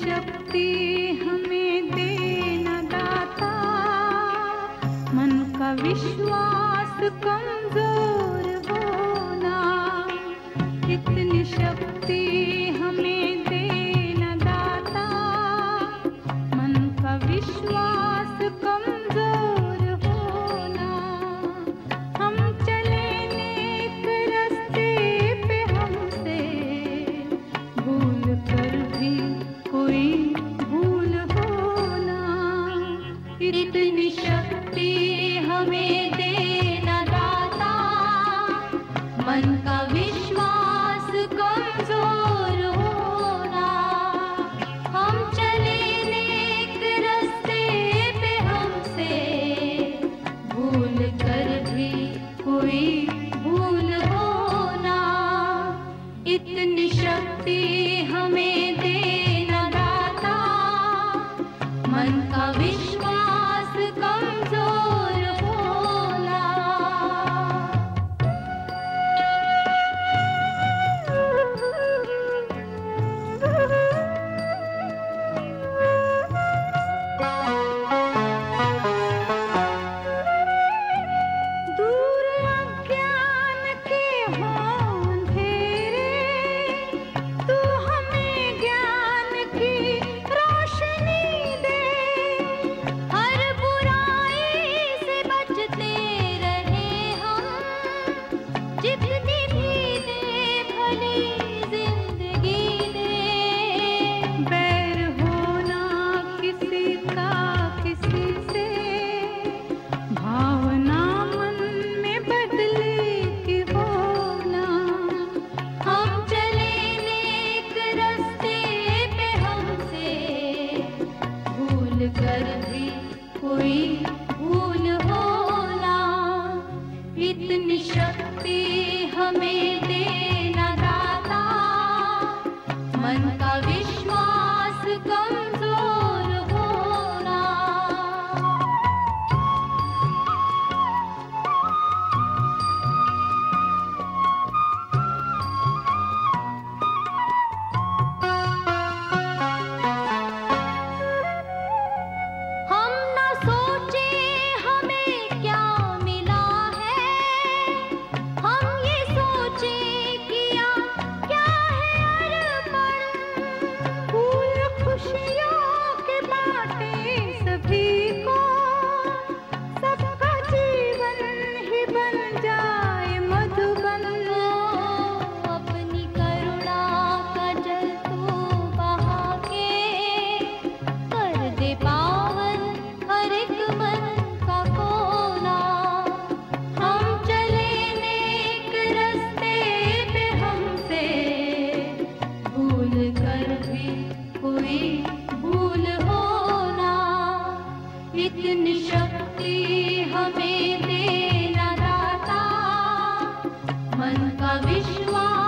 शक्ति हमें देना दाता। मन का विश्वास कमज़ोर होना। इतनी शक्ति इतनी शक्ति हमें देना दाता। मन का विश्वास कमज़ोर होना। हम चले रस्ते में हमसे। भूल कर भी कोई भूल होना। इतनी शक्ति हमें देना रहा था मन me विश्वास